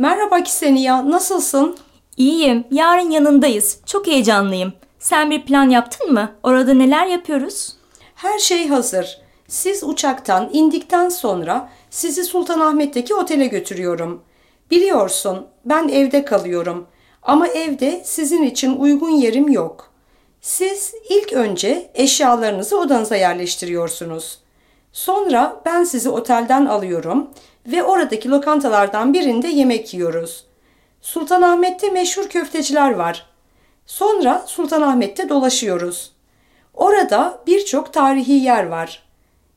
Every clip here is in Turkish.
Merhaba Ksenia, nasılsın? İyiyim. Yarın yanındayız. Çok heyecanlıyım. Sen bir plan yaptın mı? Orada neler yapıyoruz? Her şey hazır. Siz uçaktan indikten sonra sizi Sultanahmet'teki otele götürüyorum. Biliyorsun, ben evde kalıyorum. Ama evde sizin için uygun yerim yok. Siz ilk önce eşyalarınızı odanıza yerleştiriyorsunuz. Sonra ben sizi otelden alıyorum ve oradaki lokantalardan birinde yemek yiyoruz. Sultanahmet'te meşhur köfteciler var. Sonra Sultanahmet'te dolaşıyoruz. Orada birçok tarihi yer var.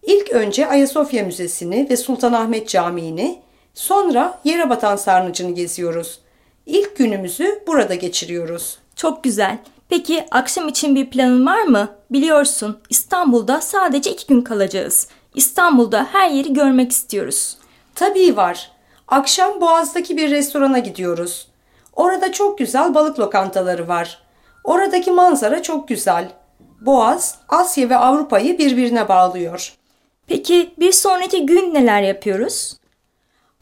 İlk önce Ayasofya Müzesi'ni ve Sultanahmet Camii'ni, sonra Yerebatan Sarnıcı'nı geziyoruz. İlk günümüzü burada geçiriyoruz. Çok güzel. Peki akşam için bir planın var mı? Biliyorsun İstanbul'da sadece iki gün kalacağız. İstanbul'da her yeri görmek istiyoruz. Tabii var. Akşam Boğaz'daki bir restorana gidiyoruz. Orada çok güzel balık lokantaları var. Oradaki manzara çok güzel. Boğaz, Asya ve Avrupa'yı birbirine bağlıyor. Peki bir sonraki gün neler yapıyoruz?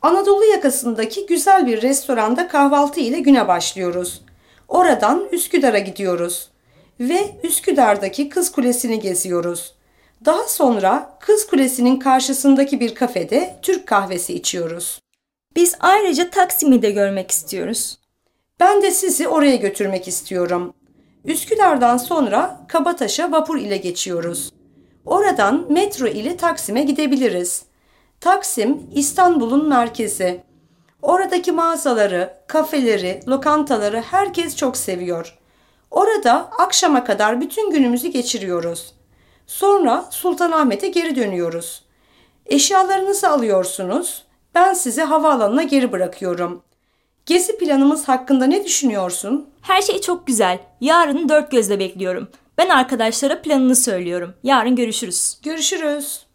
Anadolu yakasındaki güzel bir restoranda kahvaltı ile güne başlıyoruz. Oradan Üsküdar'a gidiyoruz ve Üsküdar'daki Kız Kulesi'ni geziyoruz. Daha sonra Kız Kulesi'nin karşısındaki bir kafede Türk kahvesi içiyoruz. Biz ayrıca Taksim'i de görmek istiyoruz. Ben de sizi oraya götürmek istiyorum. Üsküdar'dan sonra Kabataş'a vapur ile geçiyoruz. Oradan metro ile Taksim'e gidebiliriz. Taksim İstanbul'un merkezi. Oradaki mağazaları, kafeleri, lokantaları herkes çok seviyor. Orada akşama kadar bütün günümüzü geçiriyoruz. Sonra Sultanahmet'e geri dönüyoruz. Eşyalarınızı alıyorsunuz. Ben sizi havaalanına geri bırakıyorum. Gezi planımız hakkında ne düşünüyorsun? Her şey çok güzel. Yarın dört gözle bekliyorum. Ben arkadaşlara planını söylüyorum. Yarın görüşürüz. Görüşürüz.